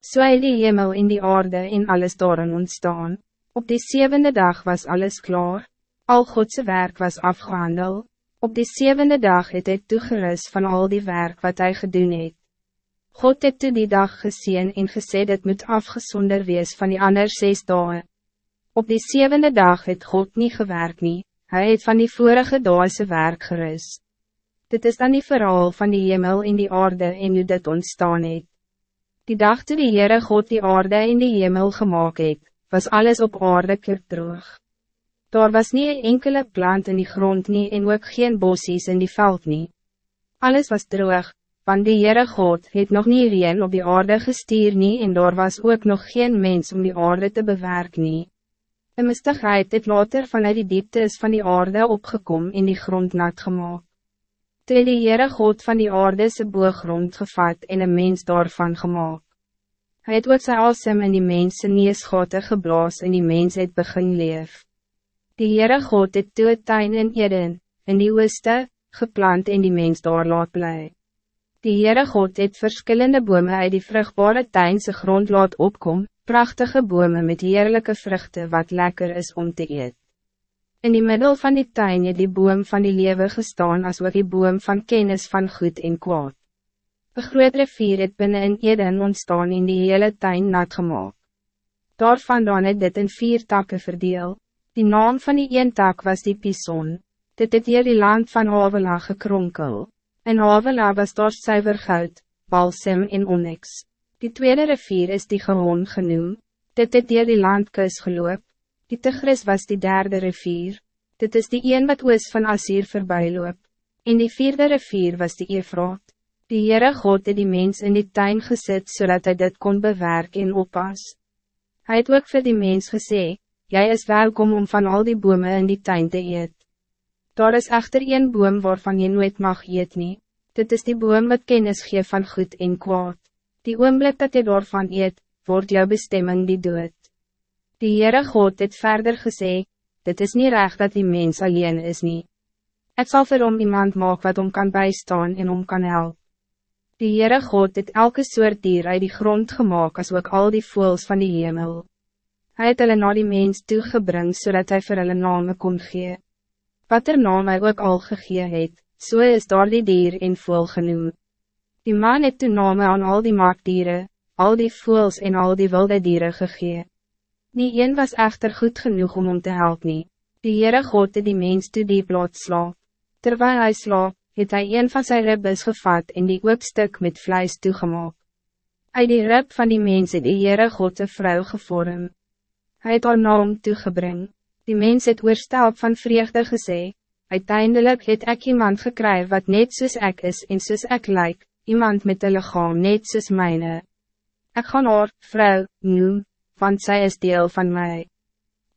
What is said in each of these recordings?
So het die hemel in die aarde en alles daarin ontstaan. Op die zevende dag was alles klaar. Al Godse werk was afgehandeld. Op die zevende dag het hy toegerus van al die werk wat hij gedoen het. God het toe die dag gezien en gesê dit moet afgezonder wees van die ander zes dagen. Op die zevende dag het God niet gewerkt nie, hy het van die vorige daase werk gerus. Dit is dan die verhaal van die hemel in die aarde en hoe dit ontstaan het. Die dag toe die Heere God die aarde in die hemel gemaakt het, was alles op aarde droog. Daar was niet een enkele plant in die grond nie en ook geen bossies in die veld nie. Alles was droog, want die Heere God het nog niet reen op die aarde gestuur nie en daar was ook nog geen mens om die aarde te bewerk nie. Een mistigheid het later vanuit die diepte is van die aarde opgekom en die grond nat gemaakt. Toe die Heere God van die aarde se boogrond gevat en een mens daarvan gemaakt. Hij het ook sy asem in die mens se neesgate geblaas en die mens het begin leef. Die Heere God het toe tuin in Eden, in die ooste, geplant en die mens daar laat bly. Die Heere God het verschillende bomen uit die vruchtbare tuinse grond laat opkom, prachtige bomen met heerlijke vruchten wat lekker is om te eten. In die middel van die tuin het die boom van die lewe gestaan as ook die boom van kennis van goed en kwaad. Een groot rivier het binnen in Eden ontstaan in die hele tuin nat gemaakt. Daarvandaan het dit in vier takken verdeel. Die naam van die een tak was die Pison. Dit het hier die land van Havela gekronkel. In Havela was daar suiver goud, balsem en onyx. Die tweede rivier is die Gehon genoemd. Dit het hier die landkus geloop. Die Tigris was die derde rivier. Dit is die een wat oos van Asir voorbij loop. En die vierde rivier was die Efraat. Die Heere God het die mens in die tuin gezet, zodat hij dit kon bewerken en oppas. Hij het ook voor die mens gesê, Jij is welkom om van al die bomen in die tuin te eet. Daar is echter een boom waarvan je nooit mag eet nie. Dit is die boom wat kennis geeft van goed en kwaad. Die oomblik dat je daarvan eet, wordt jouw bestemming die dood. Die Heere God het verder gesê, dit is niet recht dat die mens alleen is nie. Het zal vir hom iemand maak wat om kan bijstaan en om kan help. Die Heere God het elke soort dier uit die grond gemaakt as ook al die voels van die hemel. Hij het hulle na die mens toegebring zodat hij vir hulle name kon gee. Wat er naam hy ook al gegee het, so is daar die dier en voel genoem. Die man het toen name aan al die maakdieren, al die voels en al die wilde dieren gegee. Nie een was echter goed genoeg om om te helpen. nie. Die Heere God het die mens toe die blot slaap. Terwijl hij slaap, het hij een van zijn ribbes gevat en die oopstuk met vlijs toegemaak. Uit die rib van die mens het die Heere God de vrou gevorm. Hij het haar naam toegebring. Die mens het oorstelp van vreugde gesê, Uiteindelijk het ek iemand gekry wat net soos ek is en soos ek lyk, iemand met een lichaam net soos myne. Ek gaan haar, vrou, noem, want zij is deel van mij.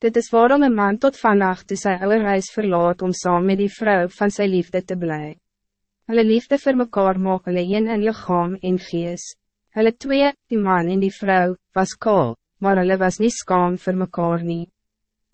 Dit is waarom een man tot vannacht toe sy alle reis verlaat om saam met die vrouw van zijn liefde te blij. Hulle liefde vir mekaar maak hulle een in lichaam en gees. Hulle twee, die man en die vrouw, was kaal, maar hulle was niet skaam vir mekaar nie.